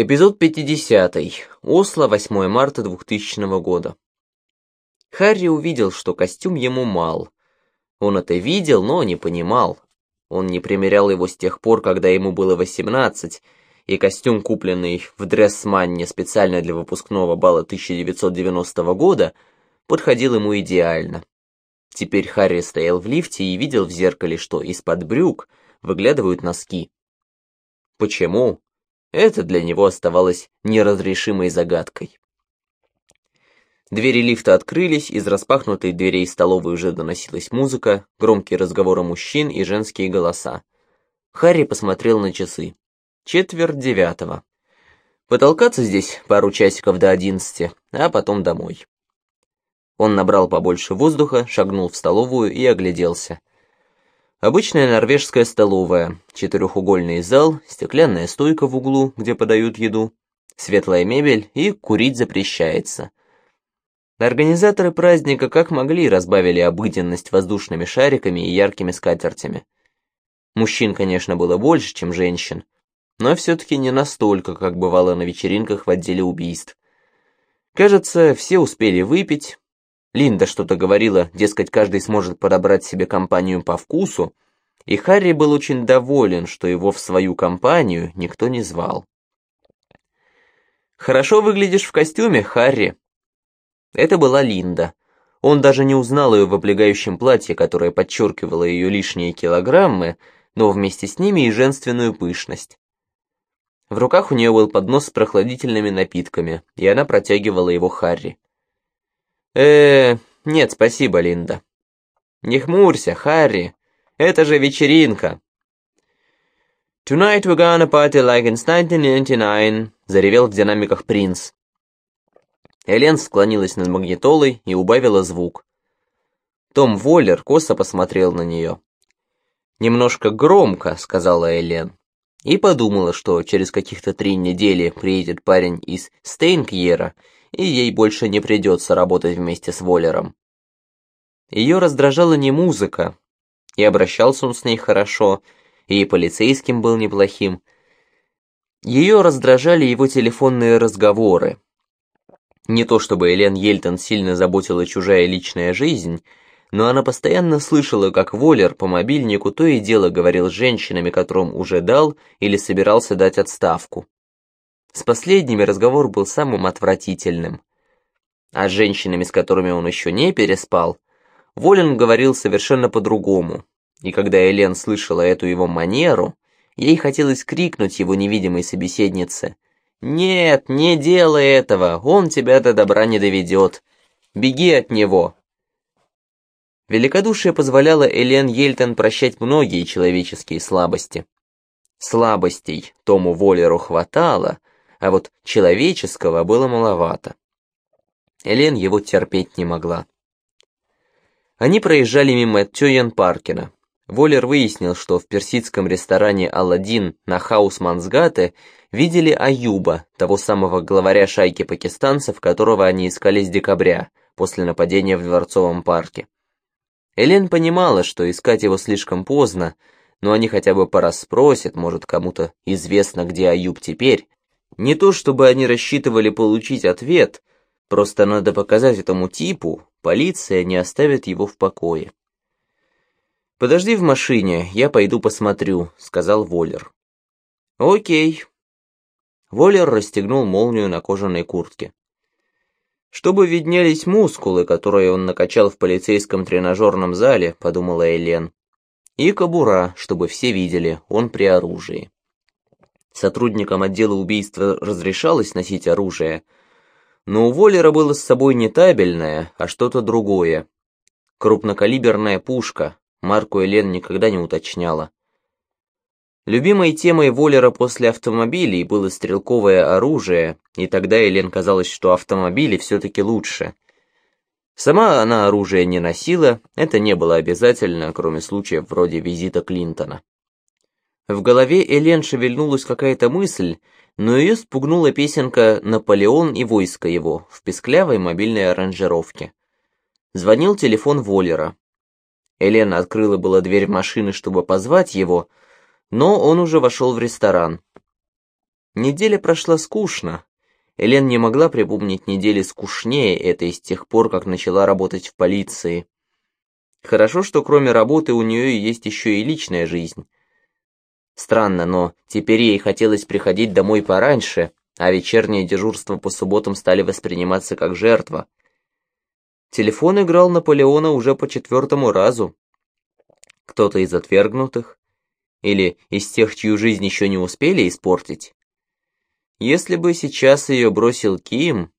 Эпизод 50. Осло, 8 марта 2000 года. Харри увидел, что костюм ему мал. Он это видел, но не понимал. Он не примерял его с тех пор, когда ему было 18, и костюм, купленный в Дрессманне специально для выпускного бала 1990 года, подходил ему идеально. Теперь Харри стоял в лифте и видел в зеркале, что из-под брюк выглядывают носки. Почему? Это для него оставалось неразрешимой загадкой. Двери лифта открылись, из распахнутой дверей столовой уже доносилась музыка, громкие разговоры мужчин и женские голоса. Харри посмотрел на часы. Четверть девятого. Потолкаться здесь пару часиков до одиннадцати, а потом домой. Он набрал побольше воздуха, шагнул в столовую и огляделся. Обычная норвежская столовая, четырехугольный зал, стеклянная стойка в углу, где подают еду, светлая мебель и курить запрещается. Организаторы праздника как могли разбавили обыденность воздушными шариками и яркими скатертями. Мужчин, конечно, было больше, чем женщин, но все-таки не настолько, как бывало на вечеринках в отделе убийств. Кажется, все успели выпить, Линда что-то говорила, дескать, каждый сможет подобрать себе компанию по вкусу, и Харри был очень доволен, что его в свою компанию никто не звал. «Хорошо выглядишь в костюме, Харри». Это была Линда. Он даже не узнал ее в облегающем платье, которое подчеркивало ее лишние килограммы, но вместе с ними и женственную пышность. В руках у нее был поднос с прохладительными напитками, и она протягивала его Харри э нет, спасибо, Линда». «Не хмурься, Харри, это же вечеринка». «Tonight we're gonna party like in 1999», — заревел в динамиках принц. Элен склонилась над магнитолой и убавила звук. Том Воллер косо посмотрел на нее. «Немножко громко», — сказала Элен. И подумала, что через каких-то три недели приедет парень из Стейнкьера и ей больше не придется работать вместе с Воллером. Ее раздражала не музыка, и обращался он с ней хорошо, и полицейским был неплохим. Ее раздражали его телефонные разговоры. Не то чтобы Элен Ельтон сильно заботила чужая личная жизнь, но она постоянно слышала, как Воллер по мобильнику то и дело говорил с женщинами, которым уже дал или собирался дать отставку. С последними разговор был самым отвратительным. А с женщинами, с которыми он еще не переспал, Волин говорил совершенно по-другому. И когда Элен слышала эту его манеру, ей хотелось крикнуть его невидимой собеседнице. «Нет, не делай этого, он тебя до добра не доведет. Беги от него». Великодушие позволяло Элен Ельтон прощать многие человеческие слабости. Слабостей Тому Воллеру хватало, а вот человеческого было маловато. Элен его терпеть не могла. Они проезжали мимо Тёян Паркина. Воллер выяснил, что в персидском ресторане «Аладдин» на Хаусмансгате видели Аюба, того самого главаря шайки пакистанцев, которого они искали с декабря, после нападения в Дворцовом парке. Элен понимала, что искать его слишком поздно, но они хотя бы порасспросят, может, кому-то известно, где Аюб теперь, не то чтобы они рассчитывали получить ответ, просто надо показать этому типу, полиция не оставит его в покое. «Подожди в машине, я пойду посмотрю», — сказал Воллер. «Окей». Воллер расстегнул молнию на кожаной куртке. «Чтобы виднелись мускулы, которые он накачал в полицейском тренажерном зале», — подумала Элен. «И кобура, чтобы все видели, он при оружии». Сотрудникам отдела убийства разрешалось носить оружие, но у Воллера было с собой не табельное, а что-то другое. Крупнокалиберная пушка, марку Элен никогда не уточняла. Любимой темой Воллера после автомобилей было стрелковое оружие, и тогда Элен казалось, что автомобили все-таки лучше. Сама она оружие не носила, это не было обязательно, кроме случаев вроде визита Клинтона. В голове Элен шевельнулась какая-то мысль, но ее спугнула песенка «Наполеон и войско его» в песклявой мобильной аранжировке. Звонил телефон Воллера. Элена открыла была дверь машины, чтобы позвать его, но он уже вошел в ресторан. Неделя прошла скучно. Элен не могла припомнить недели скучнее этой с тех пор, как начала работать в полиции. Хорошо, что кроме работы у нее есть еще и личная жизнь. Странно, но теперь ей хотелось приходить домой пораньше, а вечернее дежурство по субботам стали восприниматься как жертва. Телефон играл Наполеона уже по четвертому разу. Кто-то из отвергнутых? Или из тех, чью жизнь еще не успели испортить? Если бы сейчас ее бросил Ким,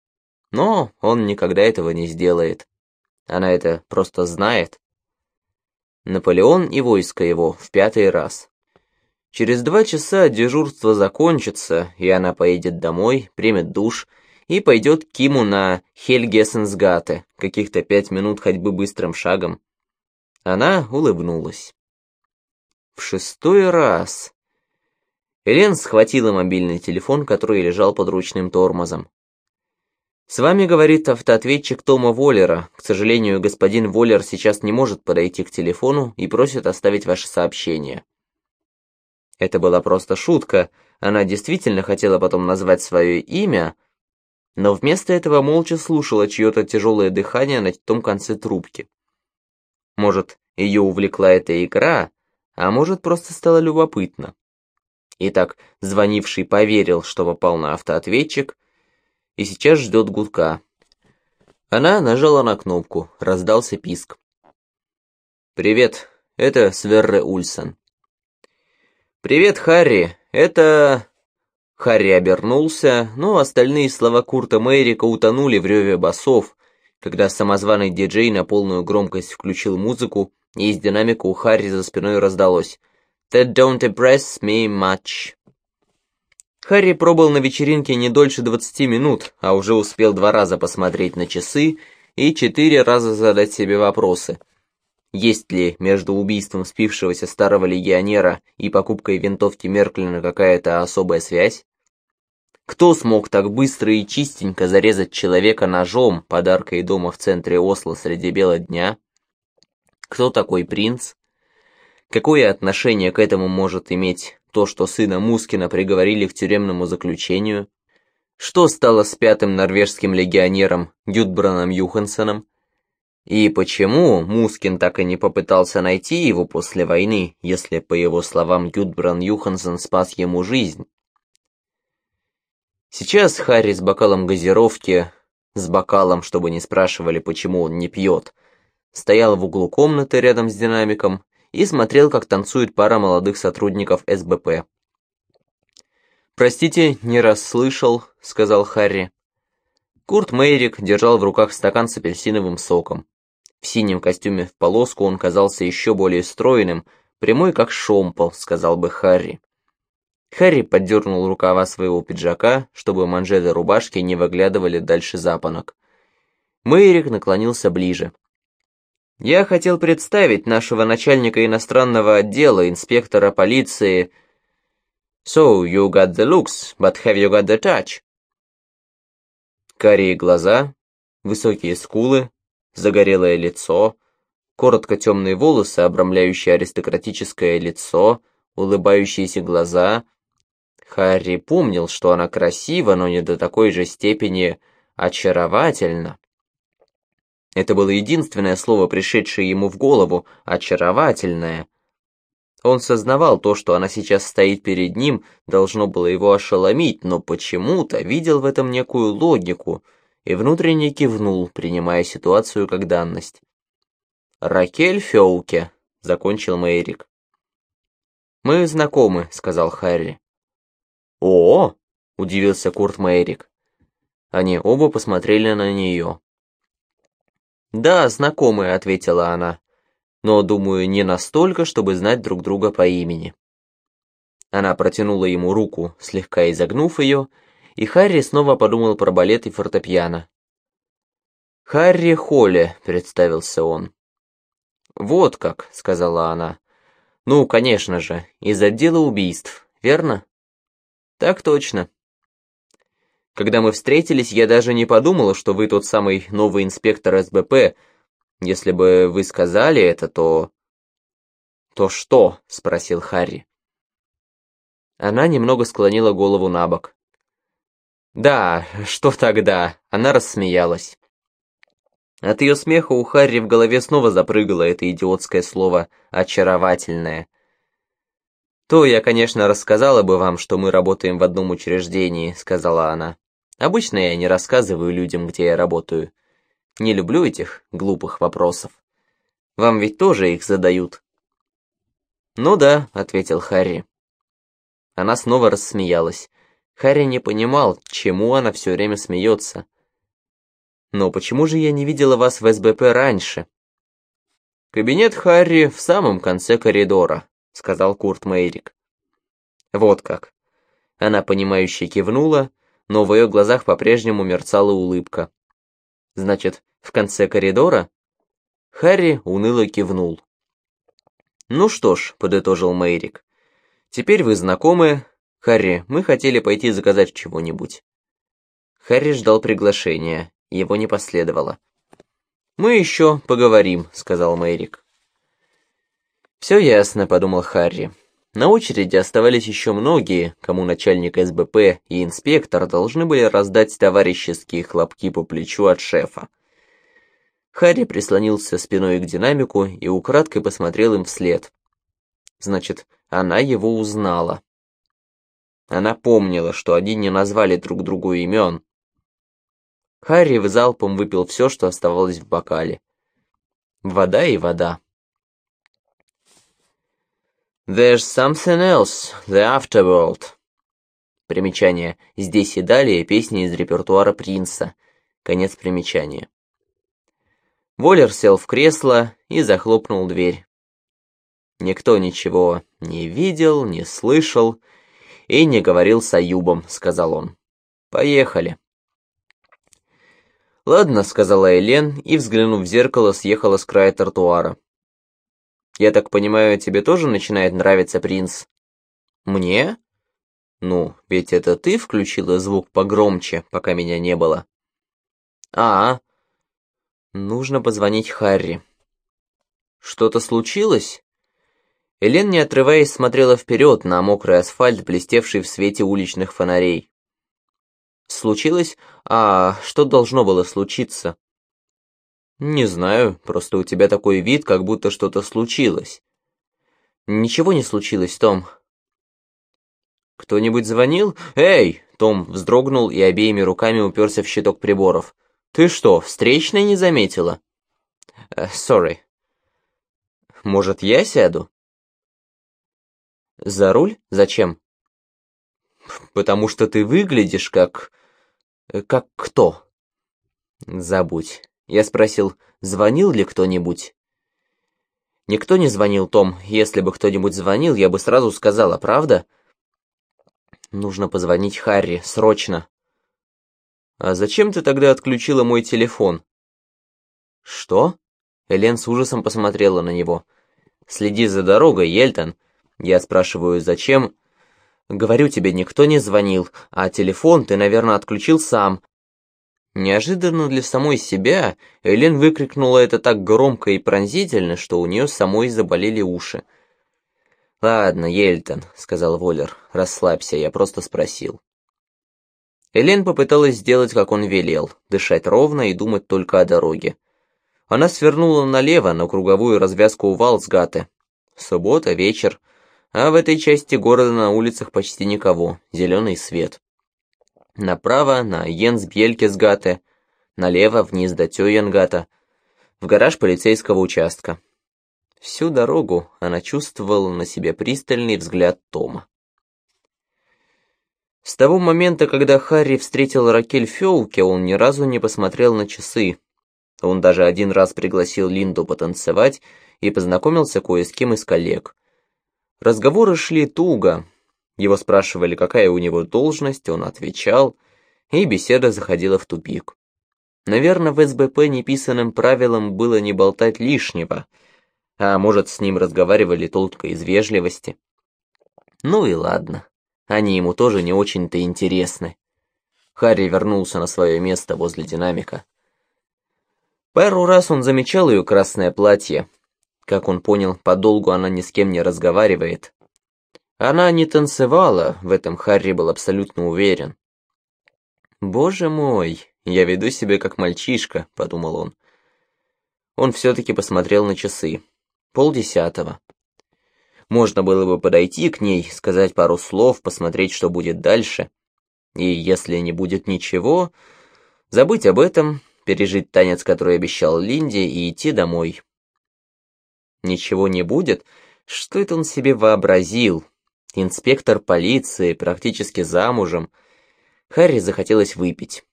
но он никогда этого не сделает. Она это просто знает. Наполеон и войско его в пятый раз. Через два часа дежурство закончится, и она поедет домой, примет душ и пойдет к Киму на Хельгессенсгате, каких-то пять минут ходьбы быстрым шагом. Она улыбнулась. В шестой раз. Элен схватила мобильный телефон, который лежал под ручным тормозом. «С вами говорит автоответчик Тома Воллера. К сожалению, господин Воллер сейчас не может подойти к телефону и просит оставить ваше сообщение». Это была просто шутка, она действительно хотела потом назвать свое имя, но вместо этого молча слушала чье-то тяжелое дыхание на том конце трубки. Может, ее увлекла эта игра, а может, просто стало любопытно. Итак, звонивший поверил, что попал на автоответчик, и сейчас ждет гудка. Она нажала на кнопку, раздался писк. «Привет, это Сверре Ульсон. «Привет, Харри, это...» Харри обернулся, но остальные слова Курта Мейрика утонули в реве басов, когда самозваный диджей на полную громкость включил музыку, и из динамика у Харри за спиной раздалось. «That don't impress me much». Харри пробыл на вечеринке не дольше 20 минут, а уже успел два раза посмотреть на часы и четыре раза задать себе вопросы – есть ли между убийством спившегося старого легионера и покупкой винтовки Мерклина какая-то особая связь? Кто смог так быстро и чистенько зарезать человека ножом подаркой дома в центре Осло среди бела дня? Кто такой принц? Какое отношение к этому может иметь то, что сына Мускина приговорили к тюремному заключению? Что стало с пятым норвежским легионером Гюдбраном Юхансеном? И почему Мускин так и не попытался найти его после войны, если, по его словам, Гюдбран Юхансен спас ему жизнь? Сейчас Харри с бокалом газировки, с бокалом, чтобы не спрашивали, почему он не пьет, стоял в углу комнаты рядом с динамиком и смотрел, как танцует пара молодых сотрудников СБП. «Простите, не расслышал», — сказал Харри. Курт Мейрик держал в руках стакан с апельсиновым соком. В синем костюме в полоску он казался еще более стройным, прямой как шомпол, сказал бы Харри. Харри поддернул рукава своего пиджака, чтобы манжеты рубашки не выглядывали дальше запонок. Мэйрик наклонился ближе. «Я хотел представить нашего начальника иностранного отдела, инспектора полиции. So, you got the looks, but have you got the touch?» Карие глаза, высокие скулы, загорелое лицо, коротко темные волосы, обрамляющие аристократическое лицо, улыбающиеся глаза. Харри помнил, что она красива, но не до такой же степени очаровательна. Это было единственное слово, пришедшее ему в голову — очаровательное. Он сознавал то, что она сейчас стоит перед ним, должно было его ошеломить, но почему-то видел в этом некую логику — и внутренне кивнул, принимая ситуацию как данность. «Ракель Феуке», — закончил Мэйрик. «Мы знакомы», — сказал Харри. «О!» — удивился Курт Мэйрик. Они оба посмотрели на нее. «Да, знакомы», — ответила она. «Но, думаю, не настолько, чтобы знать друг друга по имени». Она протянула ему руку, слегка изогнув ее, и Харри снова подумал про балет и фортепиано. «Харри Холли», — представился он. «Вот как», — сказала она. «Ну, конечно же, из отдела убийств, верно?» «Так точно». Когда мы встретились, я даже не подумала, что вы тот самый новый инспектор СБП. Если бы вы сказали это, то...» «То что?» — спросил Харри. Она немного склонила голову на бок. «Да, что тогда?» Она рассмеялась. От ее смеха у Харри в голове снова запрыгало это идиотское слово «очаровательное». «То я, конечно, рассказала бы вам, что мы работаем в одном учреждении», — сказала она. «Обычно я не рассказываю людям, где я работаю. Не люблю этих глупых вопросов. Вам ведь тоже их задают». «Ну да», — ответил Харри. Она снова рассмеялась. Харри не понимал, чему она все время смеется. «Но почему же я не видела вас в СБП раньше?» «Кабинет Харри в самом конце коридора», — сказал Курт Мейрик. «Вот как». Она, понимающе кивнула, но в ее глазах по-прежнему мерцала улыбка. «Значит, в конце коридора?» Харри уныло кивнул. «Ну что ж», — подытожил Мейрик, — «теперь вы знакомы. Харри, мы хотели пойти заказать чего-нибудь». Харри ждал приглашения его не последовало. «Мы еще поговорим», — сказал Мэрик. «Все ясно», — подумал Харри. На очереди оставались еще многие, кому начальник СБП и инспектор должны были раздать товарищеские хлопки по плечу от шефа. Харри прислонился спиной к динамику и украдкой посмотрел им вслед. Значит, она его узнала. Она помнила, что они не назвали друг другу имен, Харри в залпом выпил все, что оставалось в бокале. Вода и вода. There's something else, the afterworld. Примечание. Здесь и далее песни из репертуара Принца. Конец примечания. Воллер сел в кресло и захлопнул дверь. Никто ничего не видел, не слышал и не говорил с Аюбом, сказал он. Поехали. «Ладно», — сказала Элен и, взглянув в зеркало, съехала с края тротуара. «Я так понимаю, тебе тоже начинает нравиться принц?» «Мне?» «Ну, ведь это ты включила звук погромче, пока меня не было». «А, нужно позвонить Харри». «Что-то случилось?» Элен, не отрываясь, смотрела вперед на мокрый асфальт, блестевший в свете уличных фонарей. Случилось? А что должно было случиться? Не знаю, просто у тебя такой вид, как будто что-то случилось. Ничего не случилось, Том. Кто-нибудь звонил? Эй! Том вздрогнул и обеими руками уперся в щиток приборов. Ты что, встречной не заметила? Сори. Uh, Может, я сяду? За руль? Зачем? Потому что ты выглядишь как... Э, «Как кто?» «Забудь». Я спросил, звонил ли кто-нибудь? Никто не звонил, Том. Если бы кто-нибудь звонил, я бы сразу сказала, правда? Нужно позвонить Харри, срочно. А зачем ты тогда отключила мой телефон? Что? Элен с ужасом посмотрела на него. Следи за дорогой, Ельтон. Я спрашиваю, зачем? Говорю тебе, никто не звонил, а телефон ты, наверное, отключил сам. Неожиданно для самой себя Элен выкрикнула это так громко и пронзительно, что у нее самой заболели уши. «Ладно, Ельтон», — сказал Воллер, — «расслабься, я просто спросил». Элен попыталась сделать, как он велел, дышать ровно и думать только о дороге. Она свернула налево на круговую развязку у Валсгаты. Суббота, вечер, а в этой части города на улицах почти никого, зеленый свет. Направо на Йенсбелькесгате, налево вниз до Тёянгата, в гараж полицейского участка. Всю дорогу она чувствовала на себе пристальный взгляд Тома. С того момента, когда Харри встретил Ракель Феуке, он ни разу не посмотрел на часы. Он даже один раз пригласил Линду потанцевать и познакомился кое с кем из коллег. Разговоры шли туго. Его спрашивали, какая у него должность, он отвечал, и беседа заходила в тупик. Наверное, в СБП неписанным правилом было не болтать лишнего, а может, с ним разговаривали только из вежливости. Ну и ладно, они ему тоже не очень-то интересны. Харри вернулся на свое место возле динамика. Пару раз он замечал ее красное платье, как он понял, подолгу она ни с кем не разговаривает. Она не танцевала, в этом Харри был абсолютно уверен. «Боже мой, я веду себя как мальчишка», — подумал он. Он все-таки посмотрел на часы. Полдесятого. Можно было бы подойти к ней, сказать пару слов, посмотреть, что будет дальше. И если не будет ничего, забыть об этом, пережить танец, который обещал Линде, и идти домой. Ничего не будет? Что это он себе вообразил? Инспектор полиции, практически замужем. Харри захотелось выпить.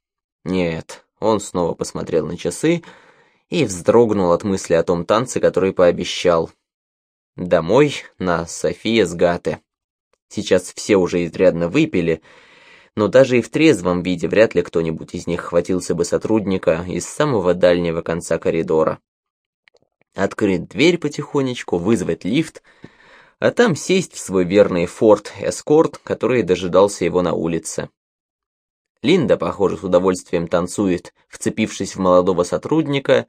Нет, он снова посмотрел на часы и вздрогнул от мысли о том танце, который пообещал. Домой на София с Гаты. Сейчас все уже изрядно выпили, но даже и в трезвом виде вряд ли кто-нибудь из них хватился бы сотрудника из самого дальнего конца коридора. Открыть дверь потихонечку, вызвать лифт, а там сесть в свой верный форт эскорт, который дожидался его на улице. Линда, похоже, с удовольствием танцует, вцепившись в молодого сотрудника,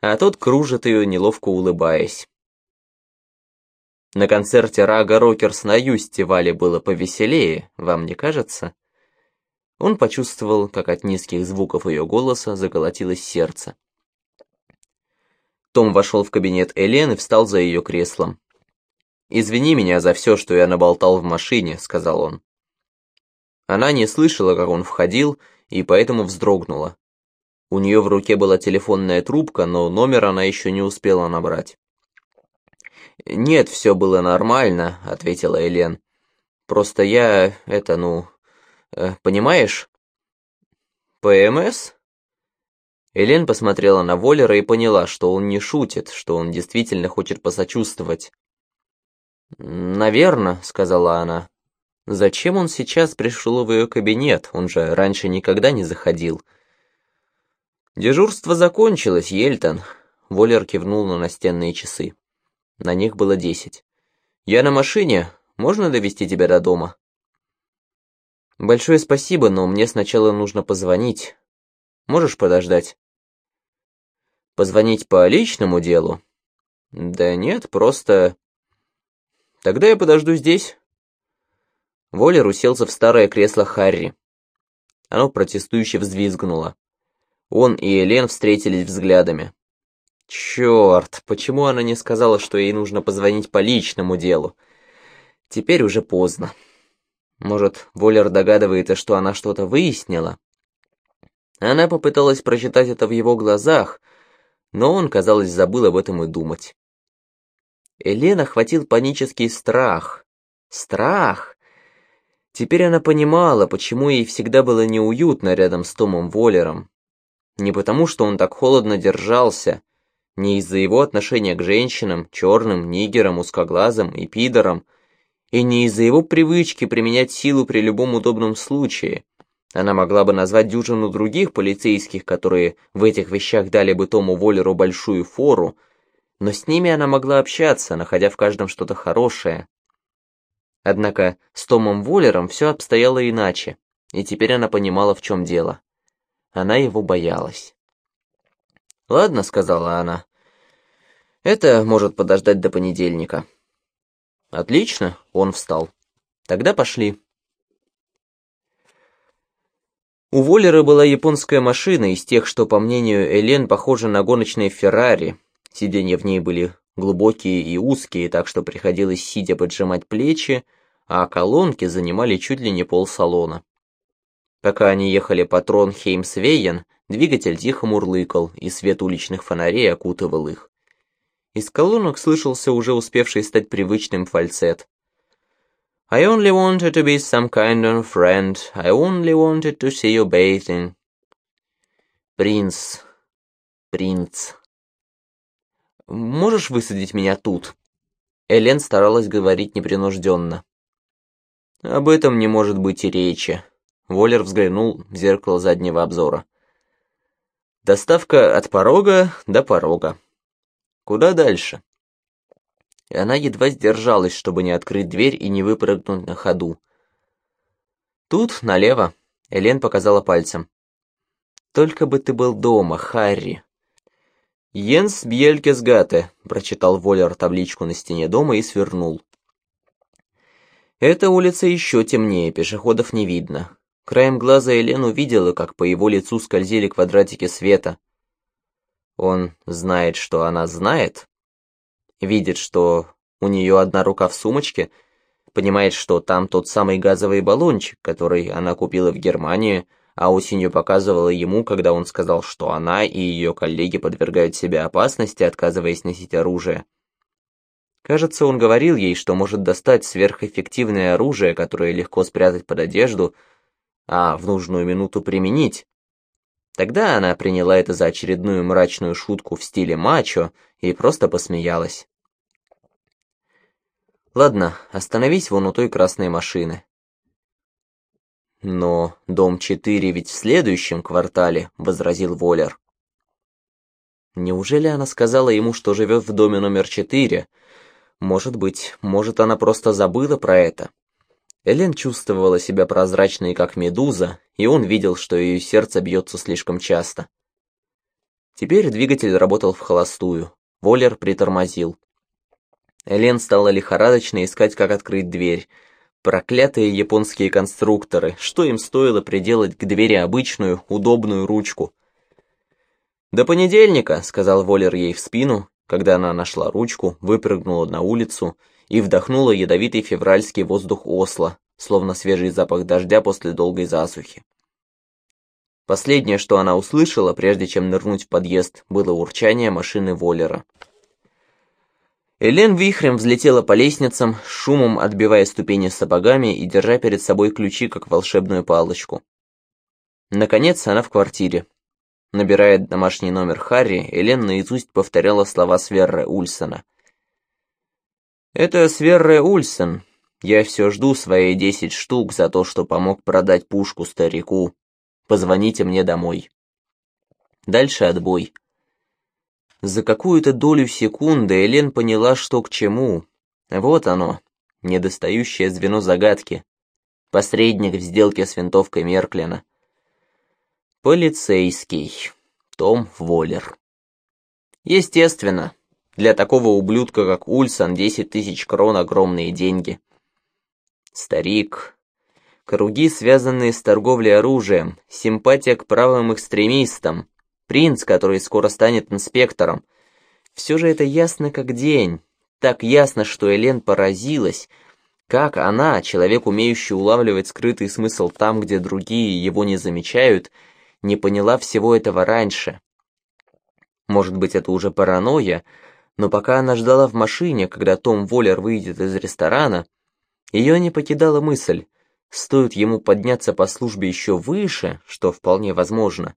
а тот кружит ее, неловко улыбаясь. На концерте Рага Рокерс на Юстивале было повеселее, вам не кажется? Он почувствовал, как от низких звуков ее голоса заколотилось сердце. Том вошел в кабинет Элен и встал за ее креслом. «Извини меня за все, что я наболтал в машине», — сказал он. Она не слышала, как он входил, и поэтому вздрогнула. У нее в руке была телефонная трубка, но номер она еще не успела набрать. «Нет, все было нормально», — ответила Элен. «Просто я, это, ну, э, понимаешь?» «ПМС?» Элен посмотрела на Воллера и поняла, что он не шутит, что он действительно хочет посочувствовать. «Наверно», — сказала она. «Зачем он сейчас пришел в ее кабинет? Он же раньше никогда не заходил». «Дежурство закончилось, Ельтон», — Воллер кивнул на настенные часы. На них было десять. «Я на машине. Можно довести тебя до дома?» «Большое спасибо, но мне сначала нужно позвонить. Можешь подождать?» «Позвонить по личному делу?» «Да нет, просто...» «Тогда я подожду здесь». Воллер уселся в старое кресло Харри. Оно протестующе взвизгнуло. Он и Элен встретились взглядами. Черт, почему она не сказала, что ей нужно позвонить по личному делу? Теперь уже поздно. Может, Воллер догадывается, что она что-то выяснила? Она попыталась прочитать это в его глазах, но он, казалось, забыл об этом и думать. Елена охватил панический страх. Страх! Теперь она понимала, почему ей всегда было неуютно рядом с Томом Воллером. Не потому, что он так холодно держался, не из-за его отношения к женщинам, черным, нигерам, узкоглазым и пидорам, и не из-за его привычки применять силу при любом удобном случае. Она могла бы назвать дюжину других полицейских, которые в этих вещах дали бы Тому Воллеру большую фору, но с ними она могла общаться, находя в каждом что-то хорошее. Однако с Томом Воллером все обстояло иначе, и теперь она понимала, в чем дело. Она его боялась. «Ладно», — сказала она. «Это может подождать до понедельника». «Отлично», — он встал. «Тогда пошли». У Воллера была японская машина из тех, что, по мнению Элен, похожа на гоночные Феррари. Сиденья в ней были глубокие и узкие, так что приходилось сидя поджимать плечи, а колонки занимали чуть ли не пол салона. Пока они ехали по Тронхеймсвейен, Двигатель тихо мурлыкал, и свет уличных фонарей окутывал их. Из колонок слышался уже успевший стать привычным фальцет. I only wanted to be some kind of friend. I only wanted to see you bathing. Принц. Принц. Можешь высадить меня тут? Элен старалась говорить непринужденно. Об этом не может быть и речи. Воллер взглянул в зеркало заднего обзора. Доставка от порога до порога. Куда дальше? И она едва сдержалась, чтобы не открыть дверь и не выпрыгнуть на ходу. Тут, налево, Элен показала пальцем. «Только бы ты был дома, Харри». «Йенс Бьелькесгате», — прочитал Воллер табличку на стене дома и свернул. Эта улица еще темнее, пешеходов не видно. Краем глаза Елена увидела, как по его лицу скользили квадратики света. Он знает, что она знает? Видит, что у нее одна рука в сумочке? Понимает, что там тот самый газовый баллончик, который она купила в Германии, а осенью показывала ему, когда он сказал, что она и ее коллеги подвергают себя опасности, отказываясь носить оружие. Кажется, он говорил ей, что может достать сверхэффективное оружие, которое легко спрятать под одежду, а в нужную минуту применить. Тогда она приняла это за очередную мрачную шутку в стиле мачо и просто посмеялась. «Ладно, остановись вон у той красной машины». «Но дом 4 ведь в следующем квартале», — возразил Воллер. Неужели она сказала ему, что живет в доме номер 4? Может быть, может, она просто забыла про это? Элен чувствовала себя прозрачной, как медуза, и он видел, что ее сердце бьется слишком часто. Теперь двигатель работал в холостую. Воллер притормозил. Элен стала лихорадочно искать, как открыть дверь. Проклятые японские конструкторы, что им стоило приделать к двери обычную, удобную ручку? «До понедельника», — сказал Воллер ей в спину, когда она нашла ручку, выпрыгнула на улицу и вдохнула ядовитый февральский воздух Осло, словно свежий запах дождя после долгой засухи. Последнее, что она услышала, прежде чем нырнуть в подъезд, было урчание машины Воллера. Элен вихрем взлетела по лестницам, шумом отбивая ступени сапогами и держа перед собой ключи, как волшебную палочку. Наконец, она в квартире. Набирая домашний номер Харри, Элен наизусть повторяла слова Сверра Ульсона. «Это Сверре Ульсон. Я все жду свои десять штук за то, что помог продать пушку старику. Позвоните мне домой». Дальше отбой. За какую-то долю секунды Элен поняла, что к чему. Вот оно, недостающее звено загадки. Посредник в сделке с винтовкой Мерклина. Полицейский. Том Воллер. Естественно, для такого ублюдка, как Ульсон, 10 тысяч крон – огромные деньги. Старик. Круги, связанные с торговлей оружием, симпатия к правым экстремистам, принц, который скоро станет инспектором. Все же это ясно как день. Так ясно, что Элен поразилась, как она, человек, умеющий улавливать скрытый смысл там, где другие его не замечают, не поняла всего этого раньше. Может быть, это уже паранойя, но пока она ждала в машине, когда Том Воллер выйдет из ресторана, ее не покидала мысль, стоит ему подняться по службе еще выше, что вполне возможно,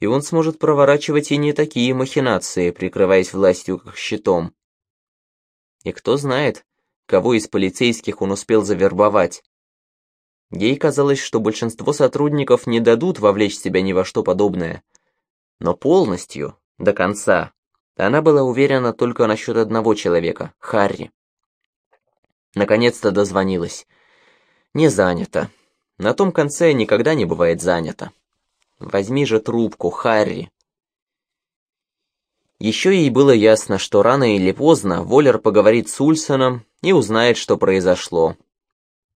и он сможет проворачивать и не такие махинации, прикрываясь властью как щитом. И кто знает, кого из полицейских он успел завербовать. Ей казалось, что большинство сотрудников не дадут вовлечь себя ни во что подобное. Но полностью, до конца, она была уверена только насчет одного человека, Харри. Наконец-то дозвонилась. Не занято. На том конце никогда не бывает занято. Возьми же трубку, Харри. Еще ей было ясно, что рано или поздно Воллер поговорит с Ульсоном и узнает, что произошло.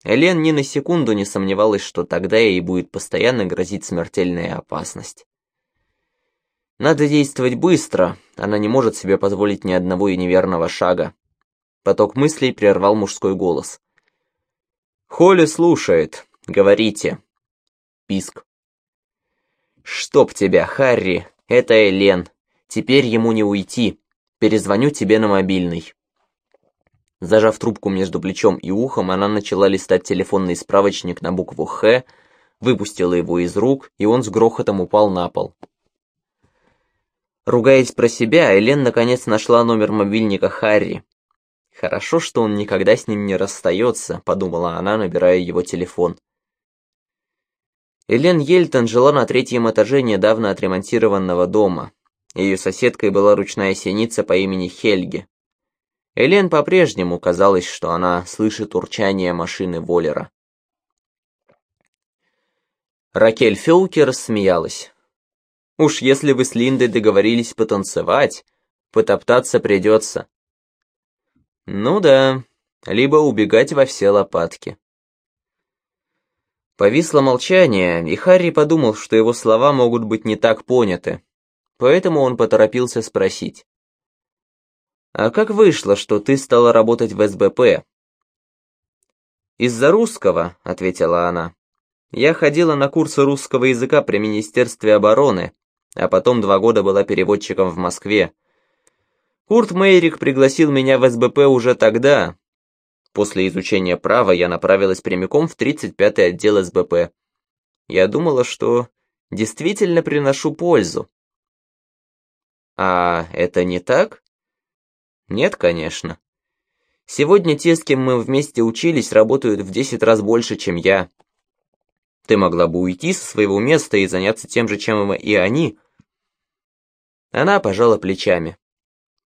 Элен ни на секунду не сомневалась, что тогда ей будет постоянно грозить смертельная опасность. Надо действовать быстро, она не может себе позволить ни одного и неверного шага. Поток мыслей прервал мужской голос. «Холли слушает. Говорите». Писк. «Чтоб тебя, Харри, это Элен. Теперь ему не уйти. Перезвоню тебе на мобильный». Зажав трубку между плечом и ухом, она начала листать телефонный справочник на букву «Х», выпустила его из рук, и он с грохотом упал на пол. Ругаясь про себя, Элен наконец нашла номер мобильника Харри. «Хорошо, что он никогда с ним не расстается», — подумала она, набирая его телефон. Элен Ельтон жила на третьем этаже недавно отремонтированного дома. Ее соседкой была ручная синица по имени Хельги. Элен по-прежнему казалось, что она слышит урчание машины Воллера. Ракель Фелкер смеялась. Уж если вы с Линдой договорились потанцевать, потоптаться придется. Ну да, либо убегать во все лопатки. Повисло молчание, и Харри подумал, что его слова могут быть не так поняты. Поэтому он поторопился спросить. «А как вышло, что ты стала работать в СБП?» «Из-за русского», — ответила она. «Я ходила на курсы русского языка при Министерстве обороны, а потом два года была переводчиком в Москве. Курт Мейрик пригласил меня в СБП уже тогда, После изучения права я направилась прямиком в 35-й отдел СБП. Я думала, что действительно приношу пользу. А это не так? Нет, конечно. Сегодня те, с кем мы вместе учились, работают в 10 раз больше, чем я. Ты могла бы уйти со своего места и заняться тем же, чем и они. Она пожала плечами.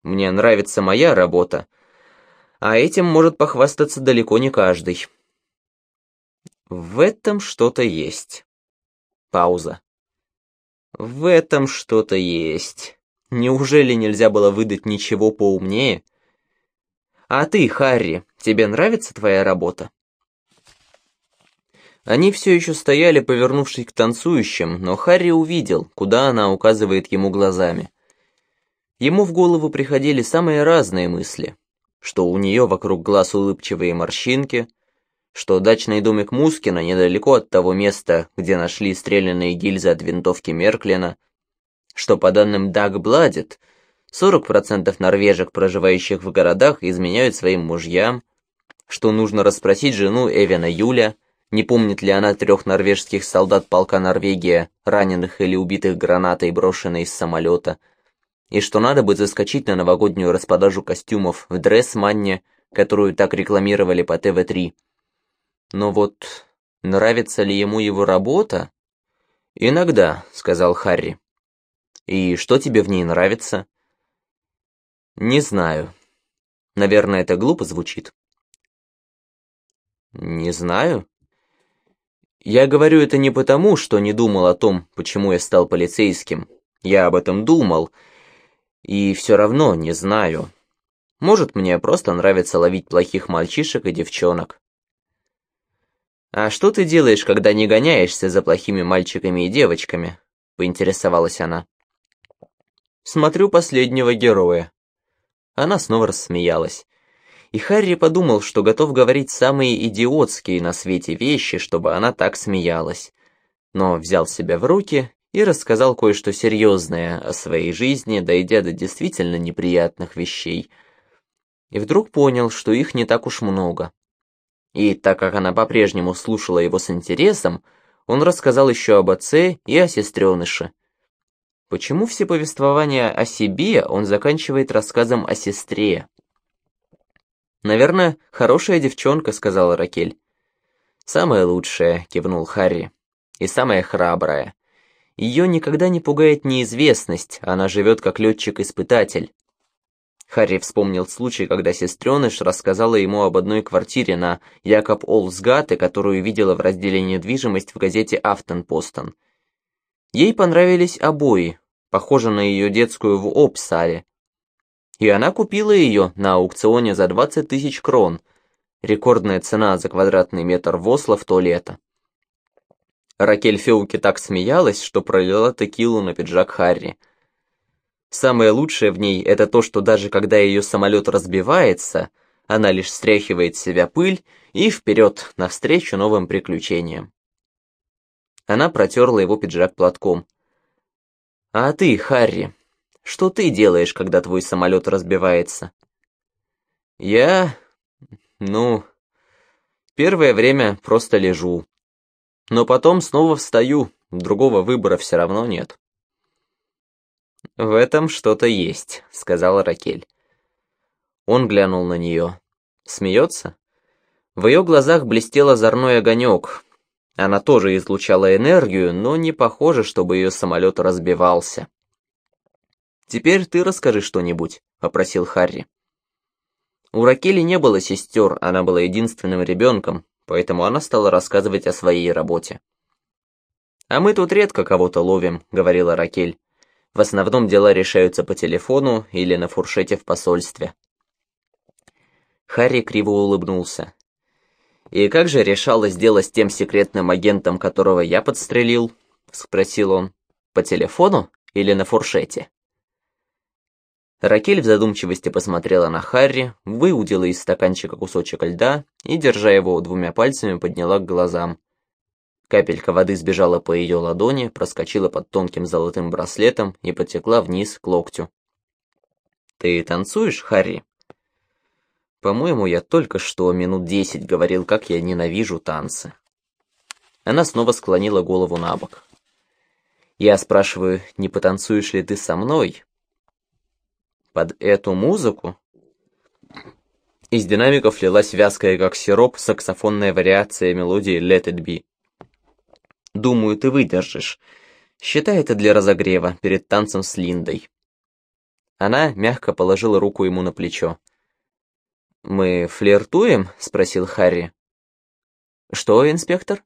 Мне нравится моя работа, а этим может похвастаться далеко не каждый. В этом что-то есть. Пауза. В этом что-то есть. Неужели нельзя было выдать ничего поумнее? А ты, Харри, тебе нравится твоя работа? Они все еще стояли, повернувшись к танцующим, но Харри увидел, куда она указывает ему глазами. Ему в голову приходили самые разные мысли что у нее вокруг глаз улыбчивые морщинки, что дачный домик Мускина недалеко от того места, где нашли стрелянные гильзы от винтовки Мерклина, что по данным Даг Бладет, 40% норвежек, проживающих в городах, изменяют своим мужьям, что нужно расспросить жену Эвена Юля, не помнит ли она трех норвежских солдат полка Норвегия, раненых или убитых гранатой, брошенной из самолета, и что надо бы заскочить на новогоднюю распродажу костюмов в Дресс-Манне, которую так рекламировали по ТВ-3. Но вот нравится ли ему его работа? «Иногда», — сказал Харри. «И что тебе в ней нравится?» «Не знаю. Наверное, это глупо звучит». «Не знаю», я говорю это не потому, что не думал о том, почему я стал полицейским. Я об этом думал, и все равно не знаю. Может, мне просто нравится ловить плохих мальчишек и девчонок. «А что ты делаешь, когда не гоняешься за плохими мальчиками и девочками?» — поинтересовалась она. «Смотрю последнего героя». Она снова рассмеялась. И Харри подумал, что готов говорить самые идиотские на свете вещи, чтобы она так смеялась. Но взял себя в руки и рассказал кое-что серьезное о своей жизни, дойдя до действительно неприятных вещей. И вдруг понял, что их не так уж много. И так как она по-прежнему слушала его с интересом, он рассказал еще об отце и о сестреныше. Почему все повествования о себе он заканчивает рассказом о сестре? «Наверное, хорошая девчонка», — сказала Ракель. «Самая лучшая», — кивнул Харри. «И самая храбрая. Ее никогда не пугает неизвестность, она живет как летчик-испытатель. Харри вспомнил случай, когда сестреныш рассказала ему об одной квартире на Якоб Олсгате, которую видела в разделе «Недвижимость» в газете «Афтенпостон». Ей понравились обои, похожи на ее детскую в Опсале. И она купила ее на аукционе за 20 тысяч крон, рекордная цена за квадратный метр в Осло в то лето. Ракель Феуки так смеялась, что пролила текилу на пиджак Харри. Самое лучшее в ней это то, что даже когда ее самолет разбивается, она лишь стряхивает с себя пыль и вперед, навстречу новым приключениям. Она протерла его пиджак платком. «А ты, Харри, что ты делаешь, когда твой самолет разбивается?» «Я... ну... Первое время просто лежу. Но потом снова встаю, другого выбора все равно нет. «В этом что-то есть», — сказала Ракель. Он глянул на нее. Смеется? В ее глазах блестел озорной огонек. Она тоже излучала энергию, но не похоже, чтобы ее самолет разбивался. «Теперь ты расскажи что-нибудь», — попросил Харри. У Ракели не было сестер, она была единственным ребенком, поэтому она стала рассказывать о своей работе. «А мы тут редко кого-то ловим», — говорила Ракель. «В основном дела решаются по телефону или на фуршете в посольстве». Харри криво улыбнулся. «И как же решалось дело с тем секретным агентом, которого я подстрелил?» — спросил он. «По телефону или на фуршете?» Ракель в задумчивости посмотрела на Харри, выудила из стаканчика кусочек льда и, держа его двумя пальцами, подняла к глазам. Капелька воды сбежала по ее ладони, проскочила под тонким золотым браслетом и потекла вниз к локтю. «Ты танцуешь, Харри?» «По-моему, я только что минут десять говорил, как я ненавижу танцы». Она снова склонила голову на бок. «Я спрашиваю, не потанцуешь ли ты со мной?» Под эту музыку? Из динамиков лилась вязкая, как сироп, саксофонная вариация мелодии «Let it be». «Думаю, ты выдержишь. Считай это для разогрева, перед танцем с Линдой». Она мягко положила руку ему на плечо. «Мы флиртуем?» — спросил Харри. «Что, инспектор?»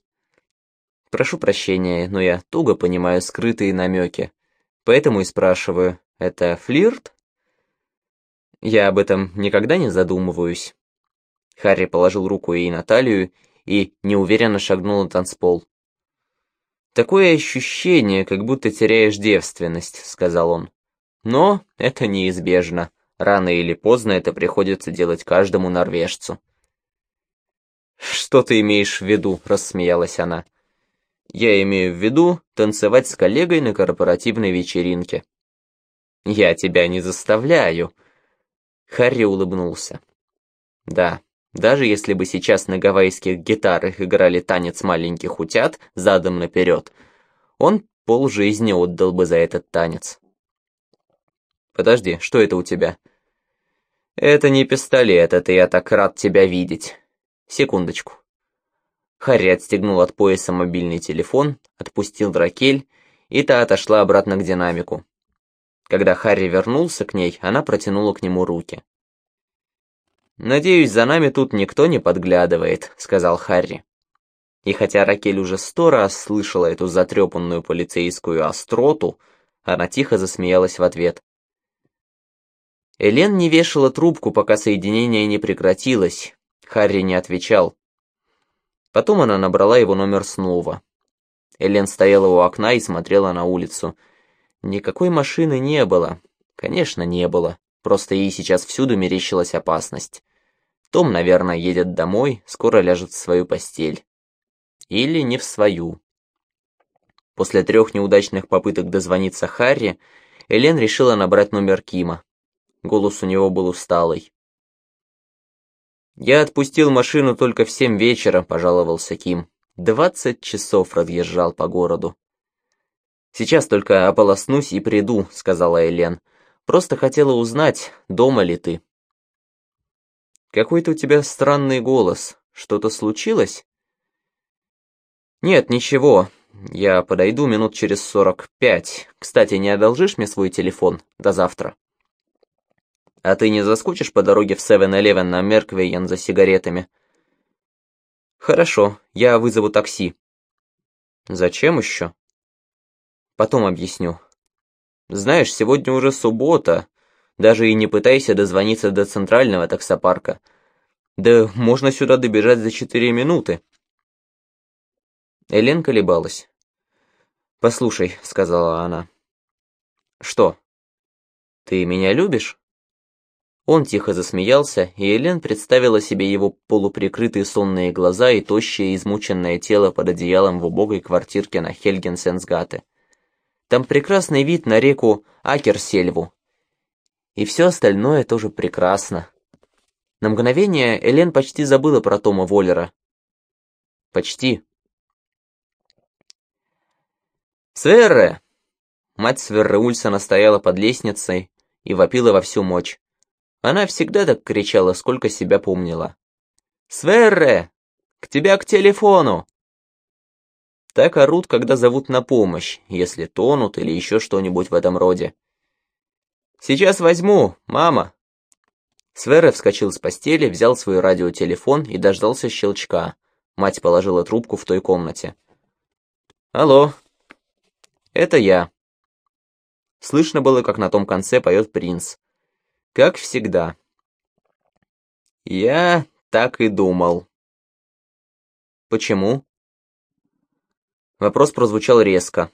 «Прошу прощения, но я туго понимаю скрытые намеки, поэтому и спрашиваю, это флирт?» Я об этом никогда не задумываюсь. Харри положил руку ей на талию и неуверенно шагнул на танцпол. «Такое ощущение, как будто теряешь девственность», — сказал он. «Но это неизбежно. Рано или поздно это приходится делать каждому норвежцу». «Что ты имеешь в виду?» — рассмеялась она. «Я имею в виду танцевать с коллегой на корпоративной вечеринке». «Я тебя не заставляю», Харри улыбнулся. Да, даже если бы сейчас на гавайских гитарах играли танец маленьких утят задом наперед, он полжизни отдал бы за этот танец. Подожди, что это у тебя? Это не пистолет, это я так рад тебя видеть. Секундочку. Харри отстегнул от пояса мобильный телефон, отпустил Ракель, и та отошла обратно к динамику. Когда Харри вернулся к ней, она протянула к нему руки. «Надеюсь, за нами тут никто не подглядывает», — сказал Харри. И хотя Ракель уже сто раз слышала эту затрепанную полицейскую остроту, она тихо засмеялась в ответ. Элен не вешала трубку, пока соединение не прекратилось. Харри не отвечал. Потом она набрала его номер снова. Элен стояла у окна и смотрела на улицу — Никакой машины не было. Конечно, не было. Просто ей сейчас всюду мерещилась опасность. Том, наверное, едет домой, скоро ляжет в свою постель. Или не в свою. После трех неудачных попыток дозвониться Харри, Элен решила набрать номер Кима. Голос у него был усталый. «Я отпустил машину только в семь вечера», — пожаловался Ким. «Двадцать часов разъезжал по городу». «Сейчас только ополоснусь и приду», — сказала Элен. «Просто хотела узнать, дома ли ты». «Какой-то у тебя странный голос. Что-то случилось?» «Нет, ничего. Я подойду минут через сорок пять. Кстати, не одолжишь мне свой телефон? До завтра». «А ты не заскучишь по дороге в 7-Eleven на Мерквейен за сигаретами?» «Хорошо, я вызову такси». «Зачем еще?» Потом объясню. Знаешь, сегодня уже суббота. Даже и не пытайся дозвониться до центрального таксопарка. Да можно сюда добежать за четыре минуты. Элен колебалась. «Послушай», — сказала она. «Что? Ты меня любишь?» Он тихо засмеялся, и Элен представила себе его полуприкрытые сонные глаза и тощее измученное тело под одеялом в убогой квартирке на Хельгенсенсгате. Там прекрасный вид на реку Акерсельву. И все остальное тоже прекрасно. На мгновение Элен почти забыла про Тома Воллера. Почти. «Сверре!» Мать Сверре Ульсона стояла под лестницей и вопила во всю мощь. Она всегда так кричала, сколько себя помнила. «Сверре! К тебя к телефону!» Так орут, когда зовут на помощь, если тонут или еще что-нибудь в этом роде. «Сейчас возьму, мама!» Свере вскочил с постели, взял свой радиотелефон и дождался щелчка. Мать положила трубку в той комнате. «Алло, это я». Слышно было, как на том конце поет принц. Как всегда. «Я так и думал». Почему? Вопрос прозвучал резко.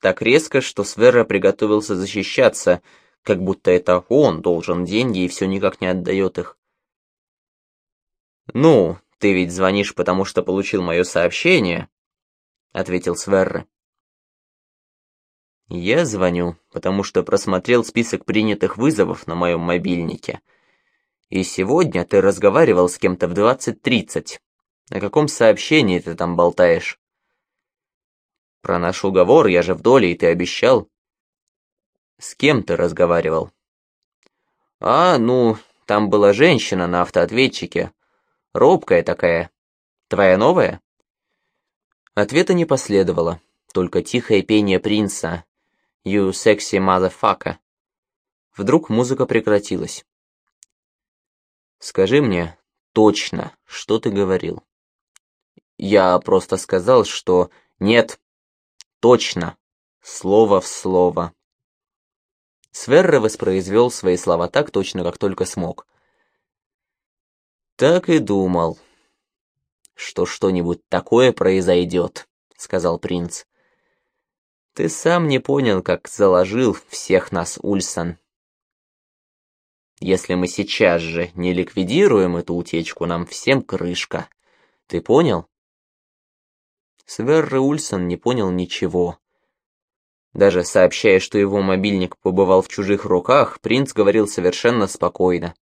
Так резко, что Сверра приготовился защищаться, как будто это он должен деньги и все никак не отдает их. «Ну, ты ведь звонишь, потому что получил мое сообщение», — ответил Сверра. «Я звоню, потому что просмотрел список принятых вызовов на моем мобильнике. И сегодня ты разговаривал с кем-то в 20.30. На каком сообщении ты там болтаешь?» «Про наш уговор я же в доле, и ты обещал». «С кем ты разговаривал?» «А, ну, там была женщина на автоответчике. Робкая такая. Твоя новая?» Ответа не последовало, только тихое пение принца «You sexy motherfucker». Вдруг музыка прекратилась. «Скажи мне точно, что ты говорил?» «Я просто сказал, что нет, точно, слово в слово». Сверра воспроизвел свои слова так точно, как только смог. «Так и думал, что что-нибудь такое произойдет», — сказал принц. «Ты сам не понял, как заложил всех нас Ульсан. Если мы сейчас же не ликвидируем эту утечку, нам всем крышка. Ты понял?» Сверре Ульсон не понял ничего. Даже сообщая, что его мобильник побывал в чужих руках, принц говорил совершенно спокойно.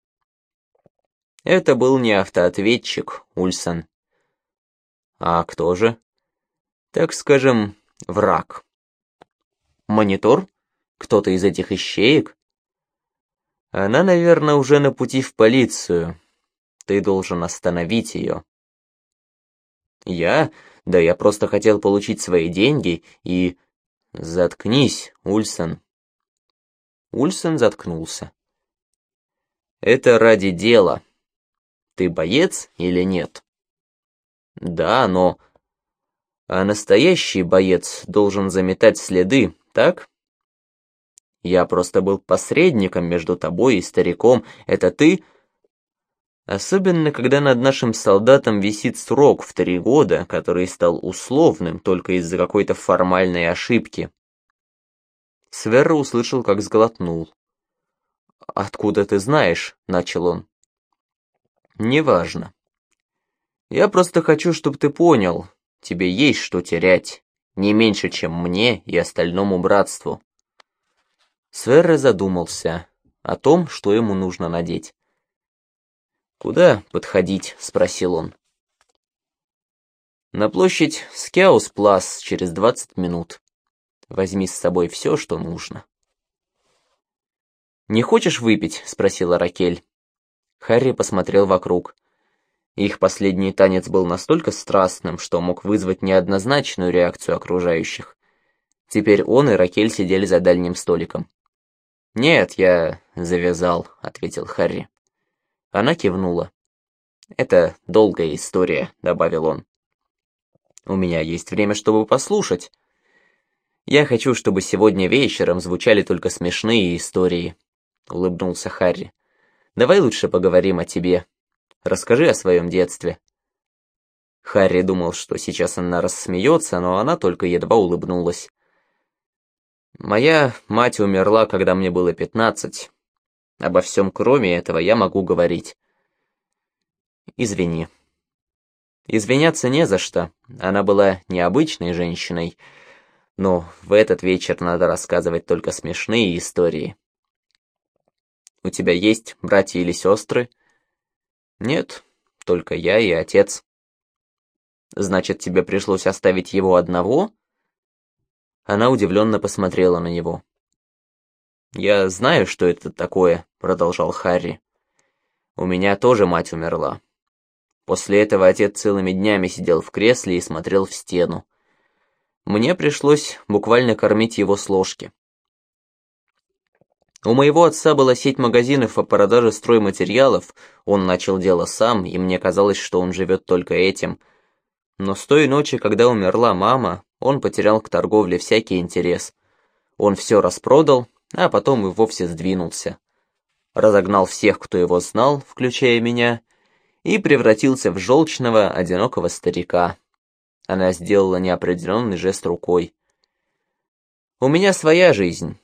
Это был не автоответчик, Ульсон. А кто же? Так скажем, враг. Монитор? Кто-то из этих ищеек? Она, наверное, уже на пути в полицию. Ты должен остановить ее. Я? Да я просто хотел получить свои деньги и... «Заткнись, Ульсон». Ульсон заткнулся. «Это ради дела. Ты боец или нет?» «Да, но...» «А настоящий боец должен заметать следы, так?» «Я просто был посредником между тобой и стариком. Это ты...» Особенно, когда над нашим солдатом висит срок в три года, который стал условным только из-за какой-то формальной ошибки. Сверра услышал, как сглотнул. «Откуда ты знаешь?» — начал он. «Неважно. Я просто хочу, чтобы ты понял, тебе есть что терять, не меньше, чем мне и остальному братству». Сверра задумался о том, что ему нужно надеть. «Куда подходить?» — спросил он. «На площадь Скяус-Плас через двадцать минут. Возьми с собой все, что нужно». «Не хочешь выпить?» — спросила Ракель. Харри посмотрел вокруг. Их последний танец был настолько страстным, что мог вызвать неоднозначную реакцию окружающих. Теперь он и Ракель сидели за дальним столиком. «Нет, я завязал», — ответил Харри. Она кивнула. «Это долгая история», — добавил он. «У меня есть время, чтобы послушать. Я хочу, чтобы сегодня вечером звучали только смешные истории», — улыбнулся Харри. «Давай лучше поговорим о тебе. Расскажи о своем детстве». Харри думал, что сейчас она рассмеется, но она только едва улыбнулась. «Моя мать умерла, когда мне было пятнадцать. Обо всем кроме этого я могу говорить. Извини. Извиняться не за что. Она была необычной женщиной. Но в этот вечер надо рассказывать только смешные истории. У тебя есть братья или сестры? Нет, только я и отец. Значит, тебе пришлось оставить его одного? Она удивленно посмотрела на него. «Я знаю, что это такое», — продолжал Харри. «У меня тоже мать умерла. После этого отец целыми днями сидел в кресле и смотрел в стену. Мне пришлось буквально кормить его с ложки. У моего отца была сеть магазинов по продаже стройматериалов, он начал дело сам, и мне казалось, что он живет только этим. Но с той ночи, когда умерла мама, он потерял к торговле всякий интерес. Он все распродал, а потом и вовсе сдвинулся. Разогнал всех, кто его знал, включая меня, и превратился в желчного, одинокого старика. Она сделала неопределенный жест рукой. «У меня своя жизнь.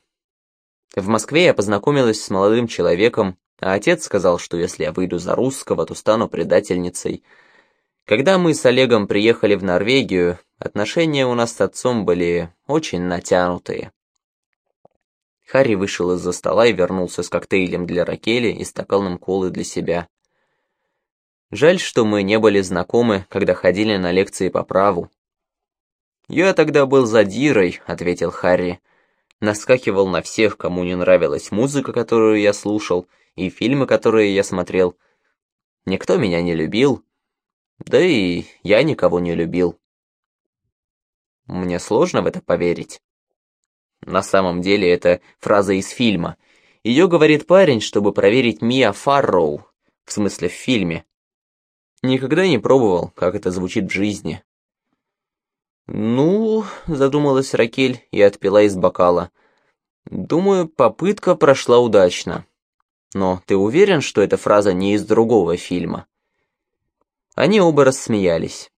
В Москве я познакомилась с молодым человеком, а отец сказал, что если я выйду за русского, то стану предательницей. Когда мы с Олегом приехали в Норвегию, отношения у нас с отцом были очень натянутые. Харри вышел из-за стола и вернулся с коктейлем для Ракели и стаканом колы для себя. Жаль, что мы не были знакомы, когда ходили на лекции по праву. «Я тогда был задирой», — ответил Харри. Наскакивал на всех, кому не нравилась музыка, которую я слушал, и фильмы, которые я смотрел. Никто меня не любил, да и я никого не любил. Мне сложно в это поверить. На самом деле это фраза из фильма. Ее говорит парень, чтобы проверить Мия Фарроу, в смысле в фильме. Никогда не пробовал, как это звучит в жизни. «Ну», — задумалась Ракель и отпила из бокала. «Думаю, попытка прошла удачно. Но ты уверен, что эта фраза не из другого фильма?» Они оба рассмеялись.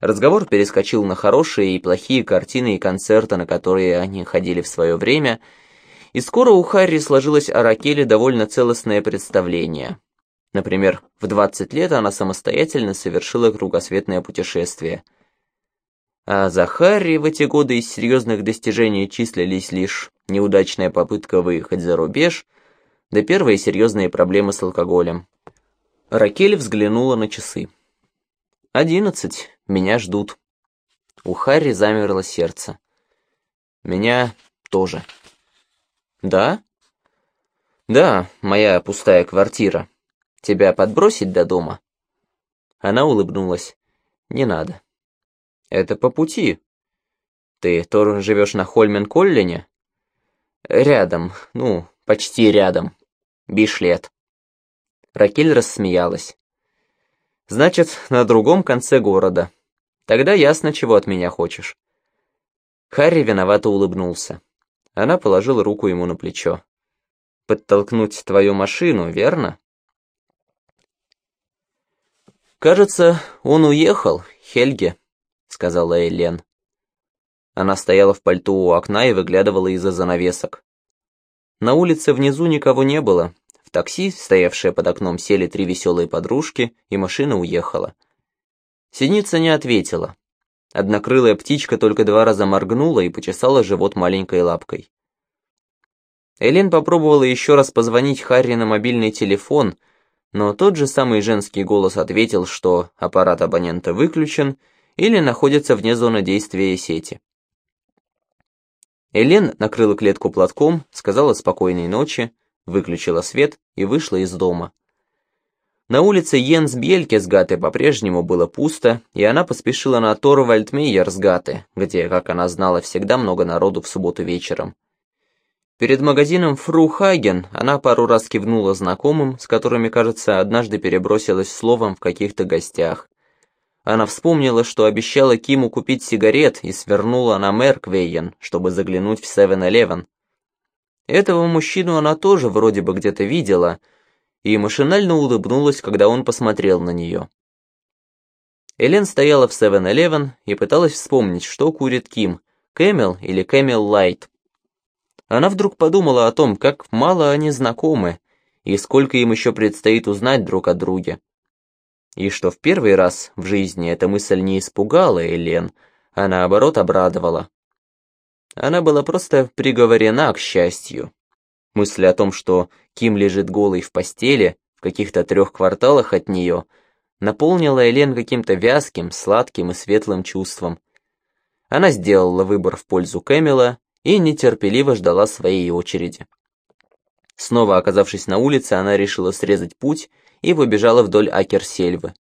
Разговор перескочил на хорошие и плохие картины и концерты, на которые они ходили в свое время, и скоро у Харри сложилось о Ракеле довольно целостное представление. Например, в 20 лет она самостоятельно совершила кругосветное путешествие. А за Харри в эти годы из серьезных достижений числились лишь неудачная попытка выехать за рубеж, да первые серьезные проблемы с алкоголем. Ракель взглянула на часы. «Одиннадцать. Меня ждут». У Харри замерло сердце. «Меня тоже». «Да?» «Да, моя пустая квартира. Тебя подбросить до дома?» Она улыбнулась. «Не надо». «Это по пути. Ты тоже живешь на Хольмен-Коллене?» «Рядом, ну, почти рядом. Бишлет». Ракель рассмеялась. Значит, на другом конце города. Тогда ясно, чего от меня хочешь. Харри виновато улыбнулся. Она положила руку ему на плечо. Подтолкнуть твою машину, верно? Кажется, он уехал, Хельге, сказала Элен. Она стояла в пальто у окна и выглядывала из-за занавесок. На улице внизу никого не было, в такси, стоявшее под окном, сели три веселые подружки, и машина уехала. Синица не ответила. Однокрылая птичка только два раза моргнула и почесала живот маленькой лапкой. Элен попробовала еще раз позвонить Харри на мобильный телефон, но тот же самый женский голос ответил, что аппарат абонента выключен или находится вне зоны действия сети. Элен накрыла клетку платком, сказала спокойной ночи, выключила свет и вышла из дома. На улице Йенс Белькесгаты по-прежнему было пусто, и она поспешила на Торвальдмейерсгаты, где, как она знала, всегда много народу в субботу вечером. Перед магазином Фру Хаген она пару раз кивнула знакомым, с которыми, кажется, однажды перебросилась словом в каких-то гостях. Она вспомнила, что обещала Киму купить сигарет и свернула на Мерквейен, чтобы заглянуть в 7-Eleven. Этого мужчину она тоже вроде бы где-то видела, и машинально улыбнулась, когда он посмотрел на нее. Элен стояла в 7-Eleven и пыталась вспомнить, что курит Ким, Camel или Camel Light. Она вдруг подумала о том, как мало они знакомы, и сколько им еще предстоит узнать друг о друге. И что в первый раз в жизни эта мысль не испугала Элен, а наоборот обрадовала. Она была просто приговорена к счастью. Мысль о том, что Ким лежит голой в постели, в каких-то трех кварталах от нее, наполнила Элен каким-то вязким, сладким и светлым чувством. Она сделала выбор в пользу Кэмела и нетерпеливо ждала своей очереди. Снова оказавшись на улице, она решила срезать путь и побежала вдоль Акерсельвы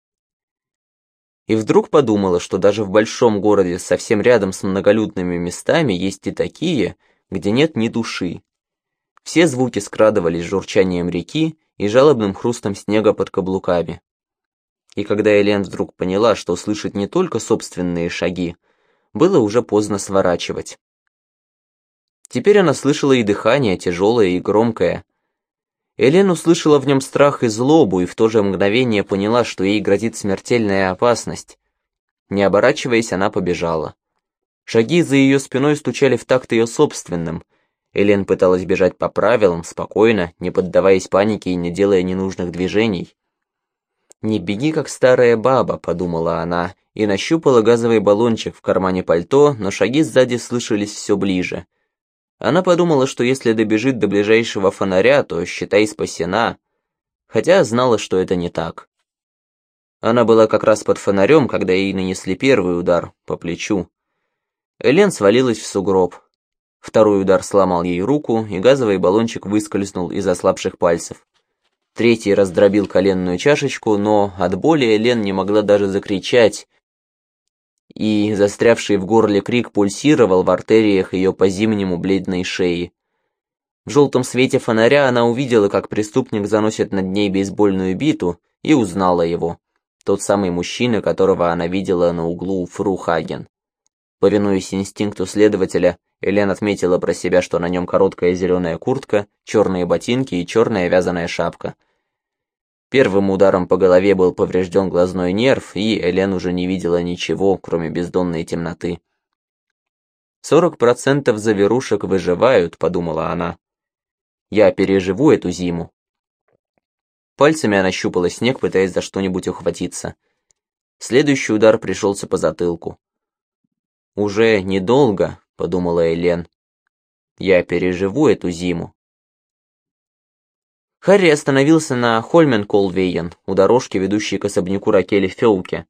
и вдруг подумала, что даже в большом городе совсем рядом с многолюдными местами есть и такие, где нет ни души. Все звуки скрадывались журчанием реки и жалобным хрустом снега под каблуками. И когда Элен вдруг поняла, что слышит не только собственные шаги, было уже поздно сворачивать. Теперь она слышала и дыхание, тяжелое и громкое. Элен услышала в нем страх и злобу, и в то же мгновение поняла, что ей грозит смертельная опасность. Не оборачиваясь, она побежала. Шаги за ее спиной стучали в такт ее собственным. Элен пыталась бежать по правилам, спокойно, не поддаваясь панике и не делая ненужных движений. «Не беги, как старая баба», — подумала она, и нащупала газовый баллончик в кармане пальто, но шаги сзади слышались все ближе. Она подумала, что если добежит до ближайшего фонаря, то, считай, спасена, хотя знала, что это не так. Она была как раз под фонарем, когда ей нанесли первый удар по плечу. Элен свалилась в сугроб. Второй удар сломал ей руку, и газовый баллончик выскользнул из ослабших пальцев. Третий раздробил коленную чашечку, но от боли Элен не могла даже закричать, и застрявший в горле крик пульсировал в артериях ее по-зимнему бледной шеи. В желтом свете фонаря она увидела, как преступник заносит над ней бейсбольную биту, и узнала его. Тот самый мужчина, которого она видела на углу Фрухаген. Повинуясь инстинкту следователя, Элен отметила про себя, что на нем короткая зеленая куртка, черные ботинки и черная вязаная шапка – Первым ударом по голове был поврежден глазной нерв, и Элен уже не видела ничего, кроме бездонной темноты. «Сорок процентов заверушек выживают», — подумала она. «Я переживу эту зиму». Пальцами она щупала снег, пытаясь за что-нибудь ухватиться. Следующий удар пришелся по затылку. «Уже недолго», — подумала Элен. «Я переживу эту зиму». Харри остановился на Хольмен-Колвейен, у дорожки, ведущей к особняку Ракели Феуке.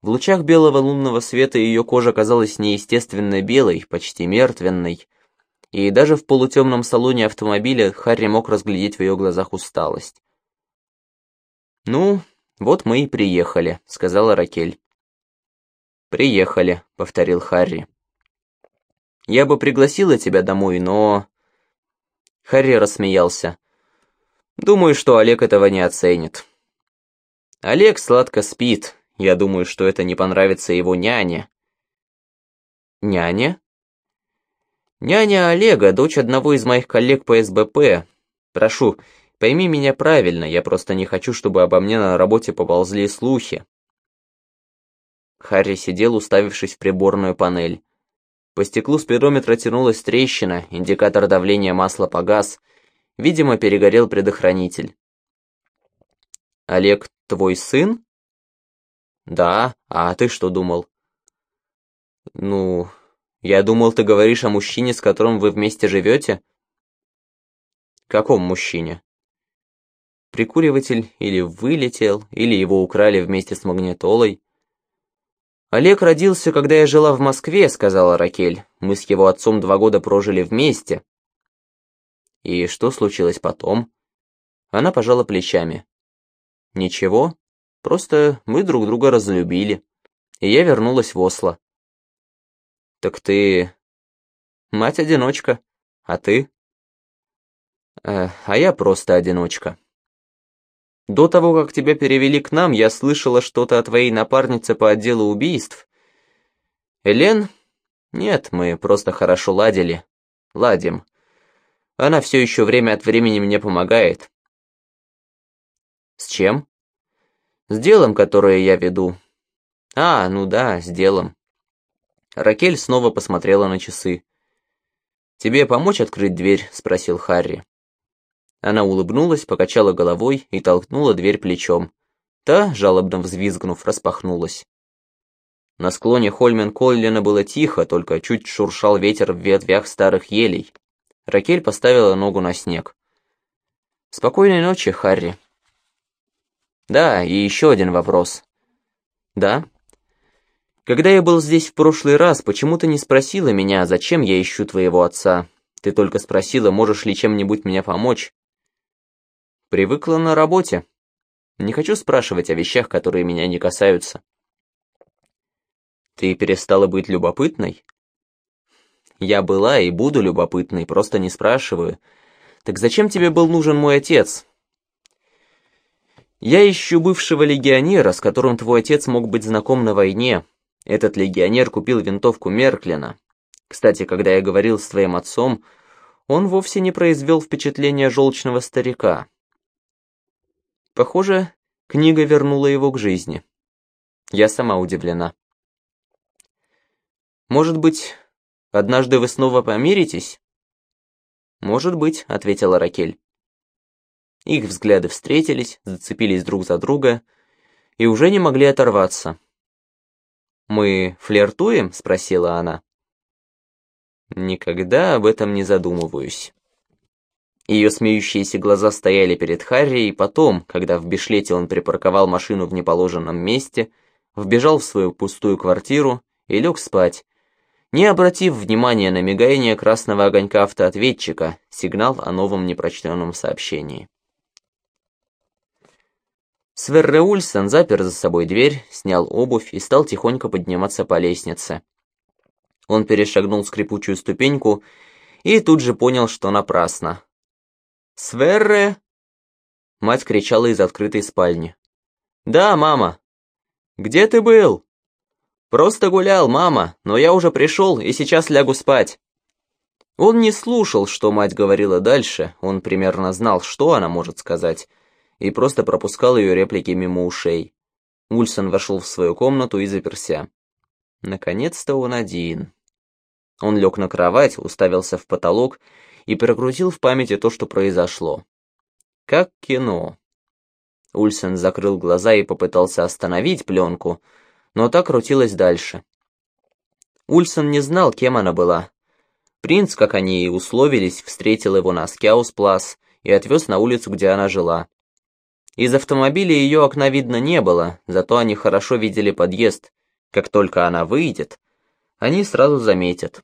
В лучах белого лунного света ее кожа казалась неестественно белой, почти мертвенной, и даже в полутемном салоне автомобиля Харри мог разглядеть в ее глазах усталость. «Ну, вот мы и приехали», — сказала Ракель. «Приехали», — повторил Харри. «Я бы пригласила тебя домой, но...» Харри рассмеялся. Думаю, что Олег этого не оценит. Олег сладко спит. Я думаю, что это не понравится его няне. Няня? Няня Олега, дочь одного из моих коллег по СБП. Прошу, пойми меня правильно, я просто не хочу, чтобы обо мне на работе поползли слухи. Харри сидел, уставившись в приборную панель. По стеклу спидометра тянулась трещина, индикатор давления масла погас — Видимо, перегорел предохранитель. «Олег твой сын?» «Да, а ты что думал?» «Ну, я думал, ты говоришь о мужчине, с которым вы вместе живете?» «Каком мужчине?» Прикуриватель или вылетел, или его украли вместе с магнитолой. «Олег родился, когда я жила в Москве», — сказала Ракель. «Мы с его отцом два года прожили вместе. И что случилось потом? Она пожала плечами. Ничего, просто мы друг друга разлюбили. И я вернулась в Осло. Так ты... Мать-одиночка, а ты? Э, а я просто одиночка. До того, как тебя перевели к нам, я слышала что-то о твоей напарнице по отделу убийств. Элен? Нет, мы просто хорошо ладили. Ладим. Она все еще время от времени мне помогает. С чем? С делом, которое я веду. А, ну да, с делом. Ракель снова посмотрела на часы. «Тебе помочь открыть дверь?» — спросил Харри. Она улыбнулась, покачала головой и толкнула дверь плечом. Та, жалобно взвизгнув, распахнулась. На склоне Хольмен-Коллина было тихо, только чуть шуршал ветер в ветвях старых елей. Ракель поставила ногу на снег. «Спокойной ночи, Харри». «Да, и еще один вопрос». «Да?» «Когда я был здесь в прошлый раз, почему ты не спросила меня, зачем я ищу твоего отца? Ты только спросила, можешь ли чем-нибудь мне помочь?» «Привыкла на работе. Не хочу спрашивать о вещах, которые меня не касаются». «Ты перестала быть любопытной?» Я была и буду любопытной, просто не спрашиваю. Так зачем тебе был нужен мой отец? Я ищу бывшего легионера, с которым твой отец мог быть знаком на войне. Этот легионер купил винтовку Мерклина. Кстати, когда я говорил с твоим отцом, он вовсе не произвел впечатления желчного старика. Похоже, книга вернула его к жизни. Я сама удивлена. «Может быть, однажды вы снова помиритесь?» «Может быть», — ответила Ракель. Их взгляды встретились, зацепились друг за друга и уже не могли оторваться. «Мы флиртуем?» — спросила она. «Никогда об этом не задумываюсь». Ее смеющиеся глаза стояли перед Харри, и потом, когда в Бишлете он припарковал машину в неположенном месте, вбежал в свою пустую квартиру и лег спать, не обратив внимания на мигание красного огонька автоответчика, сигнал о новом непрочтенном сообщении. Сверре Ульсен запер за собой дверь, снял обувь и стал тихонько подниматься по лестнице. Он перешагнул скрипучую ступеньку и тут же понял, что напрасно. «Сверре!» Мать кричала из открытой спальни. «Да, мама!» «Где ты был?» «Просто гулял, мама, но я уже пришел и сейчас лягу спать». Он не слушал, что мать говорила дальше, он примерно знал, что она может сказать, и просто пропускал ее реплики мимо ушей. Ульсон вошел в свою комнату и заперся. Наконец-то он один. Он лег на кровать, уставился в потолок и прокрутил в памяти то, что произошло. Как кино. Ульсен закрыл глаза и попытался остановить пленку, но та крутилась дальше. Ульсен не знал, кем она была. Принц, как они и условились, встретил его на Скяус-Плас и отвез на улицу, где она жила. Из автомобиля ее окна видно не было, зато они хорошо видели подъезд. Как только она выйдет, они сразу заметят.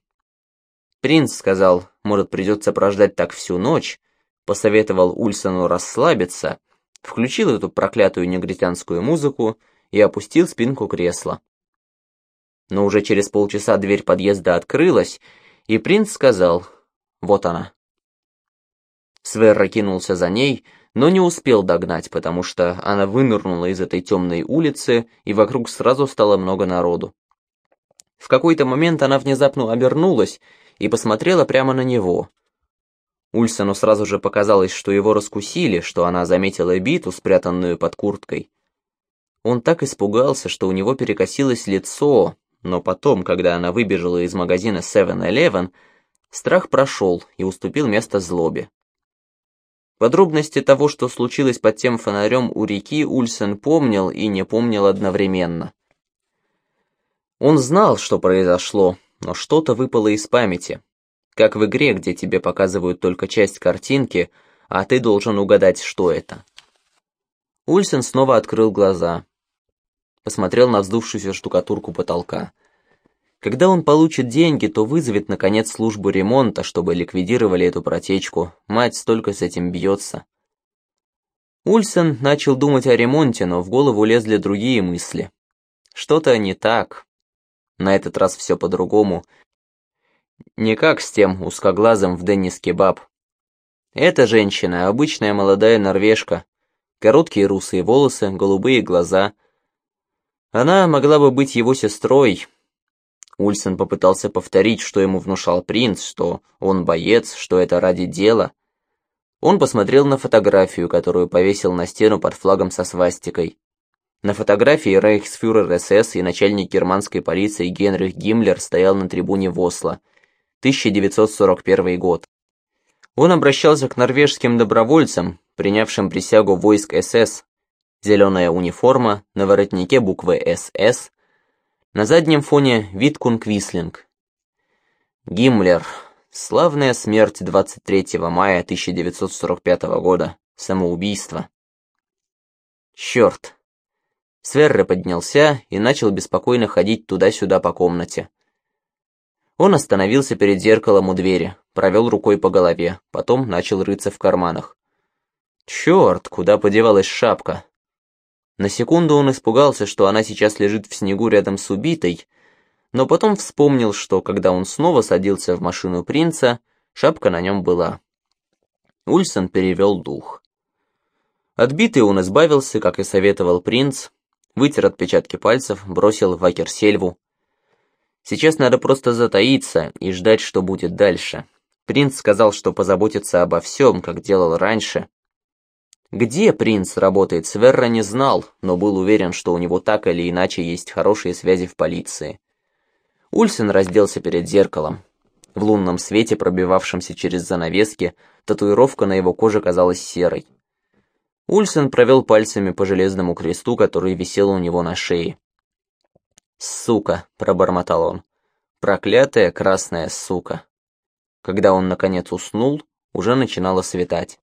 Принц сказал, может, придется прождать так всю ночь, посоветовал Ульсону расслабиться, включил эту проклятую негритянскую музыку и опустил спинку кресла. Но уже через полчаса дверь подъезда открылась, и принц сказал «Вот она». Сверра кинулся за ней, но не успел догнать, потому что она вынырнула из этой темной улицы, и вокруг сразу стало много народу. В какой-то момент она внезапно обернулась и посмотрела прямо на него. Ульсону сразу же показалось, что его раскусили, что она заметила биту, спрятанную под курткой. Он так испугался, что у него перекосилось лицо, но потом, когда она выбежала из магазина 7-Eleven, страх прошел и уступил место злобе. Подробности того, что случилось под тем фонарем у реки, Ульсен помнил и не помнил одновременно. Он знал, что произошло, но что-то выпало из памяти. Как в игре, где тебе показывают только часть картинки, а ты должен угадать, что это. Ульсен снова открыл глаза. Посмотрел на вздувшуюся штукатурку потолка. Когда он получит деньги, то вызовет, наконец, службу ремонта, чтобы ликвидировали эту протечку. Мать столько с этим бьется. Ульсен начал думать о ремонте, но в голову лезли другие мысли. Что-то не так. На этот раз все по-другому. Не как с тем узкоглазым в Деннис Кебаб. Эта женщина — обычная молодая норвежка. Короткие русые волосы, голубые глаза. Она могла бы быть его сестрой. Ульсен попытался повторить, что ему внушал принц, что он боец, что это ради дела. Он посмотрел на фотографию, которую повесил на стену под флагом со свастикой. На фотографии рейхсфюрер СС и начальник германской полиции Генрих Гиммлер стоял на трибуне в Осло. 1941 год. Он обращался к норвежским добровольцам, принявшим присягу войск СС. Зеленая униформа, на воротнике буквы СС. На заднем фоне Виткун Квислинг. Гиммлер. Славная смерть 23 мая 1945 года. Самоубийство. Черт. Сверре поднялся и начал беспокойно ходить туда-сюда по комнате. Он остановился перед зеркалом у двери, провел рукой по голове, потом начал рыться в карманах. Черт, куда подевалась шапка? На секунду он испугался, что она сейчас лежит в снегу рядом с убитой, но потом вспомнил, что когда он снова садился в машину принца, шапка на нем была. Ульсон перевел дух. Отбитый он избавился, как и советовал принц, вытер отпечатки пальцев, бросил в акерсельву. Сейчас надо просто затаиться и ждать, что будет дальше. Принц сказал, что позаботится обо всем, как делал раньше. Где принц работает, Сверра не знал, но был уверен, что у него так или иначе есть хорошие связи в полиции. Ульсен разделся перед зеркалом. В лунном свете, пробивавшемся через занавески, татуировка на его коже казалась серой. Ульсен провел пальцами по железному кресту, который висел у него на шее. «Сука!» — пробормотал он. «Проклятая красная сука!» Когда он, наконец, уснул, уже начинало светать.